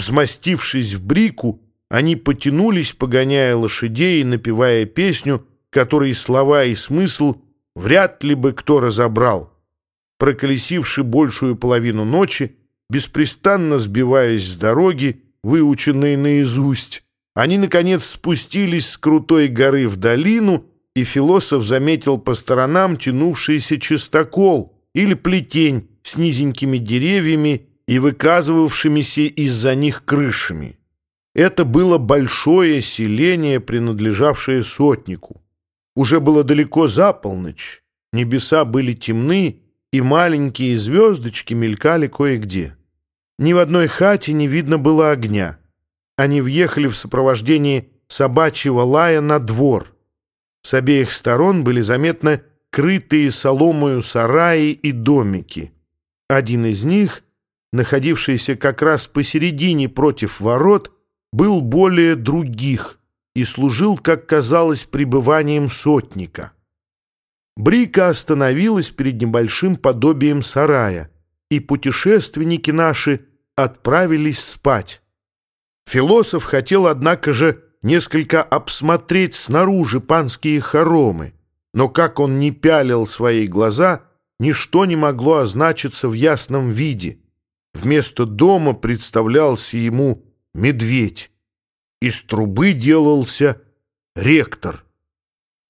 Взмастившись в брику, они потянулись, погоняя лошадей и напевая песню, которой слова и смысл вряд ли бы кто разобрал. Проколесивши большую половину ночи, беспрестанно сбиваясь с дороги, выученной наизусть, они, наконец, спустились с крутой горы в долину, и философ заметил по сторонам тянувшийся чистокол или плетень с низенькими деревьями и выказывавшимися из-за них крышами. Это было большое селение, принадлежавшее сотнику. Уже было далеко за полночь, небеса были темны, и маленькие звездочки мелькали кое-где. Ни в одной хате не видно было огня. Они въехали в сопровождении собачьего лая на двор. С обеих сторон были заметны крытые соломою сараи и домики. Один из них, находившийся как раз посередине против ворот, был более других и служил, как казалось, пребыванием сотника. Брика остановилась перед небольшим подобием сарая, и путешественники наши отправились спать. Философ хотел, однако же, несколько обсмотреть снаружи панские хоромы, но как он не пялил свои глаза, ничто не могло означиться в ясном виде. Вместо дома представлялся ему медведь. Из трубы делался ректор.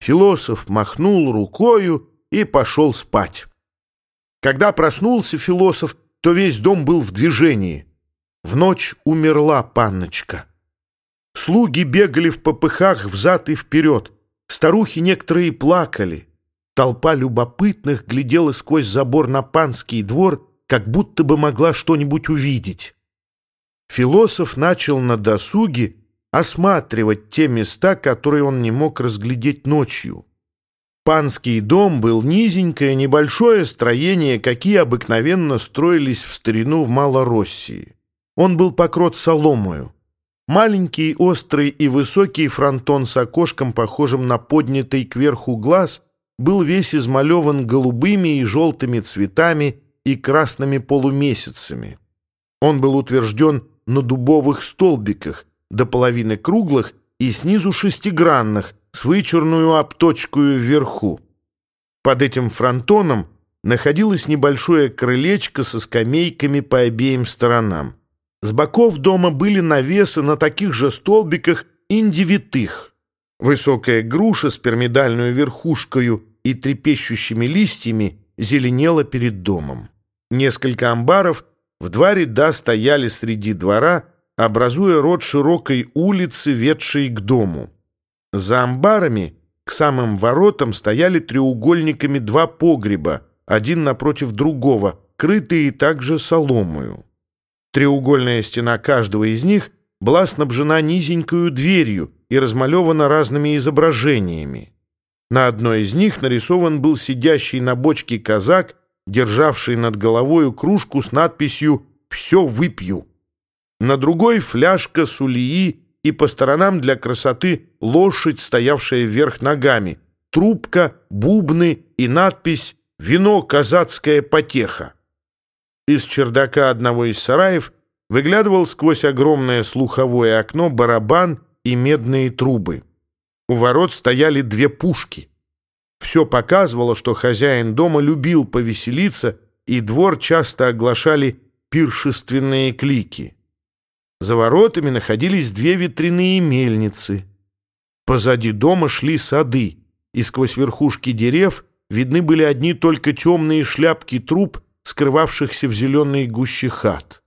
Философ махнул рукою и пошел спать. Когда проснулся философ, то весь дом был в движении. В ночь умерла панночка. Слуги бегали в попыхах взад и вперед. Старухи некоторые плакали. Толпа любопытных глядела сквозь забор на панский двор, как будто бы могла что-нибудь увидеть. Философ начал на досуге осматривать те места, которые он не мог разглядеть ночью. Панский дом был низенькое, небольшое строение, какие обыкновенно строились в старину в Малороссии. Он был покрот соломою. Маленький, острый и высокий фронтон с окошком, похожим на поднятый кверху глаз, был весь измалеван голубыми и желтыми цветами и красными полумесяцами. Он был утвержден на дубовых столбиках, до половины круглых и снизу шестигранных, с вычурную обточкою вверху. Под этим фронтоном находилось небольшое крылечко со скамейками по обеим сторонам. С боков дома были навесы на таких же столбиках индивитых. Высокая груша с пирамидальной верхушкою и трепещущими листьями зеленела перед домом. Несколько амбаров в два ряда стояли среди двора, образуя рот широкой улицы, ведшей к дому. За амбарами к самым воротам стояли треугольниками два погреба, один напротив другого, крытые также соломою. Треугольная стена каждого из них была снабжена низенькою дверью и размалевана разными изображениями. На одной из них нарисован был сидящий на бочке казак, державший над головою кружку с надписью «Все выпью». На другой — фляжка сулии и по сторонам для красоты лошадь, стоявшая вверх ногами, трубка, бубны и надпись «Вино казацкая потеха». Из чердака одного из сараев выглядывал сквозь огромное слуховое окно барабан и медные трубы. У ворот стояли две пушки. Все показывало, что хозяин дома любил повеселиться, и двор часто оглашали пиршественные клики. За воротами находились две ветряные мельницы. Позади дома шли сады, и сквозь верхушки дерев видны были одни только темные шляпки труб, скрывавшихся в зеленой гуще хат.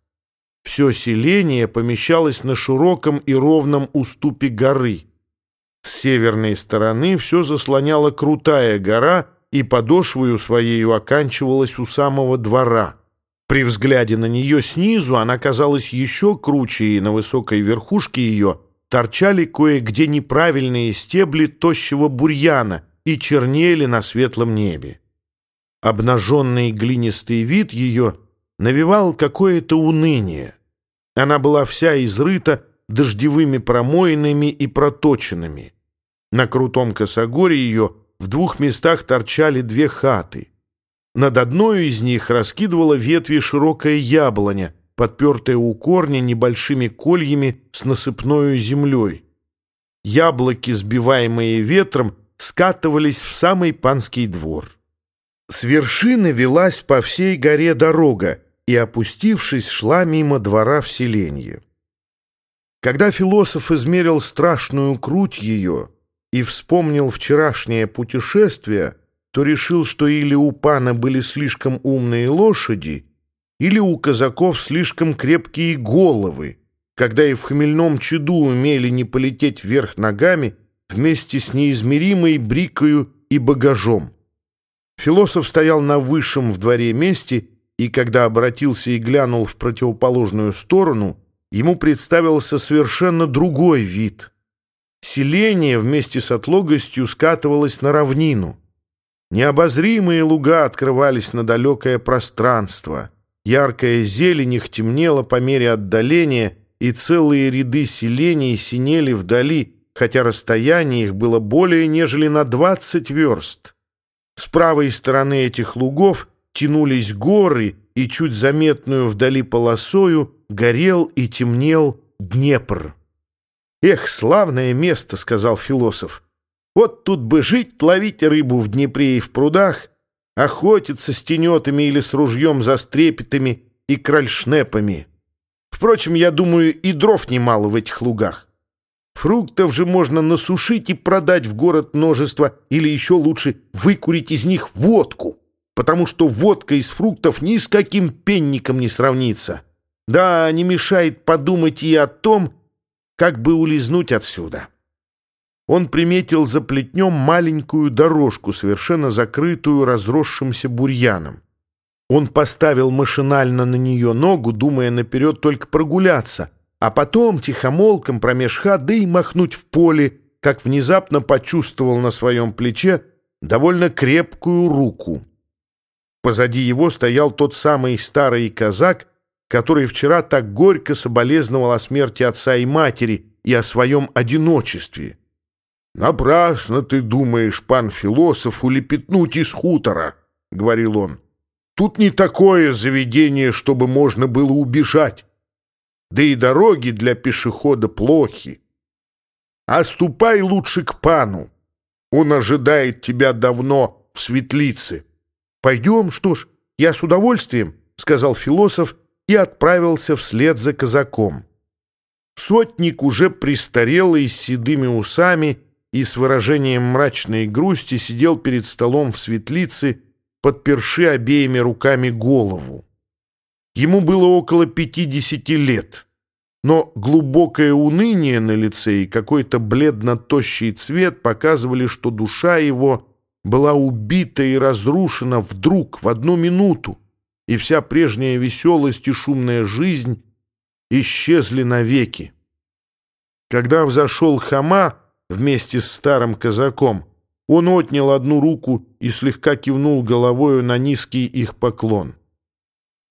Все селение помещалось на широком и ровном уступе горы. С северной стороны все заслоняла крутая гора, и подошвою своею оканчивалась у самого двора — при взгляде на нее снизу она казалась еще круче, и на высокой верхушке ее торчали кое-где неправильные стебли тощего бурьяна и чернели на светлом небе. Обнаженный глинистый вид ее навевал какое-то уныние. Она была вся изрыта дождевыми промоинами и проточенными. На крутом косогоре ее в двух местах торчали две хаты — над одной из них раскидывала ветви широкая яблоня, подпертое у корня небольшими кольями с насыпною землей. Яблоки, сбиваемые ветром, скатывались в самый панский двор. С вершины велась по всей горе дорога, и, опустившись, шла мимо двора в селенье. Когда философ измерил страшную круть ее и вспомнил вчерашнее путешествие, то решил, что или у пана были слишком умные лошади, или у казаков слишком крепкие головы, когда и в хмельном чаду умели не полететь вверх ногами вместе с неизмеримой брикою и багажом. Философ стоял на высшем в дворе месте, и когда обратился и глянул в противоположную сторону, ему представился совершенно другой вид. Селение вместе с отлогостью скатывалось на равнину. Необозримые луга открывались на далекое пространство. Яркая зелень их темнела по мере отдаления, и целые ряды селений синели вдали, хотя расстояние их было более нежели на двадцать верст. С правой стороны этих лугов тянулись горы, и чуть заметную вдали полосою горел и темнел Днепр. «Эх, славное место!» — сказал философ. Вот тут бы жить, ловить рыбу в Днепре и в прудах, охотиться с тенетами или с ружьем за стрепетами и крольшнепами. Впрочем, я думаю, и дров немало в этих лугах. Фруктов же можно насушить и продать в город множество, или еще лучше выкурить из них водку, потому что водка из фруктов ни с каким пенником не сравнится. Да, не мешает подумать и о том, как бы улизнуть отсюда он приметил за плетнем маленькую дорожку, совершенно закрытую разросшимся бурьяном. Он поставил машинально на нее ногу, думая наперед только прогуляться, а потом тихомолком промеж ходы махнуть в поле, как внезапно почувствовал на своем плече довольно крепкую руку. Позади его стоял тот самый старый казак, который вчера так горько соболезновал о смерти отца и матери и о своем одиночестве. «Напрасно ты думаешь, пан философ, улепетнуть из хутора», — говорил он. «Тут не такое заведение, чтобы можно было убежать. Да и дороги для пешехода плохи. А ступай лучше к пану. Он ожидает тебя давно в светлице». «Пойдем, что ж, я с удовольствием», — сказал философ и отправился вслед за казаком. Сотник уже престарелый с седыми усами — и с выражением мрачной грусти сидел перед столом в светлице, подперши обеими руками голову. Ему было около пятидесяти лет, но глубокое уныние на лице и какой-то бледно-тощий цвет показывали, что душа его была убита и разрушена вдруг, в одну минуту, и вся прежняя веселость и шумная жизнь исчезли навеки. Когда взошел Хама, вместе с старым казаком. Он отнял одну руку и слегка кивнул головою на низкий их поклон.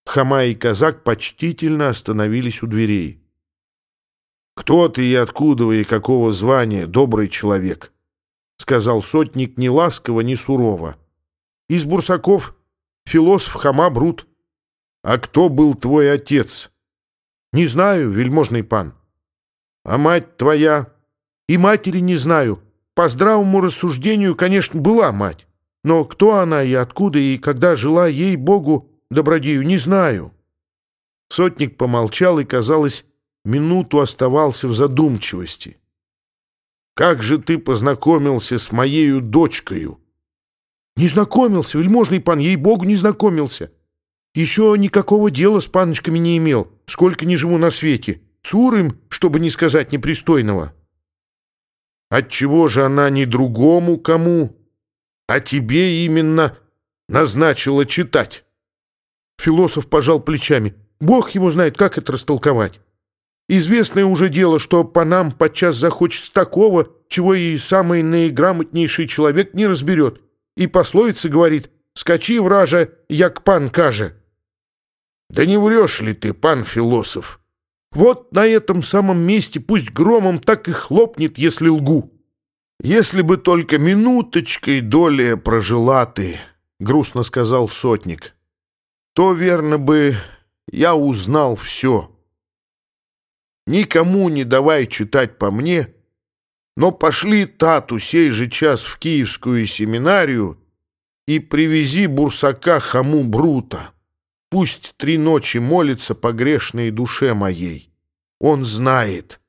Хама и казак почтительно остановились у дверей. «Кто ты и откуда и какого звания, добрый человек?» — сказал сотник ни ласково, ни сурово. «Из бурсаков, философ Хама Брут». «А кто был твой отец?» «Не знаю, вельможный пан». «А мать твоя?» И матери не знаю. По здравому рассуждению, конечно, была мать. Но кто она и откуда, и когда жила, ей-богу, добродею, не знаю. Сотник помолчал и, казалось, минуту оставался в задумчивости. «Как же ты познакомился с моею дочкою?» «Не знакомился, вельможный пан, ей-богу, не знакомился. Еще никакого дела с паночками не имел, сколько не живу на свете. Цур чтобы не сказать непристойного». Отчего же она не другому кому, а тебе именно назначила читать? Философ пожал плечами. Бог его знает, как это растолковать. Известное уже дело, что по нам подчас захочется такого, чего и самый наиграмотнейший человек не разберет. И пословица говорит «Скачи, вража, як пан каже». Да не врешь ли ты, пан философ? Вот на этом самом месте пусть громом так и хлопнет, если лгу. Если бы только минуточкой доля прожила ты, грустно сказал сотник, то, верно бы, я узнал все. Никому не давай читать по мне, но пошли тату сей же час в киевскую семинарию и привези бурсака хаму Брута. Пусть три ночи молится по грешной душе моей. Он знает,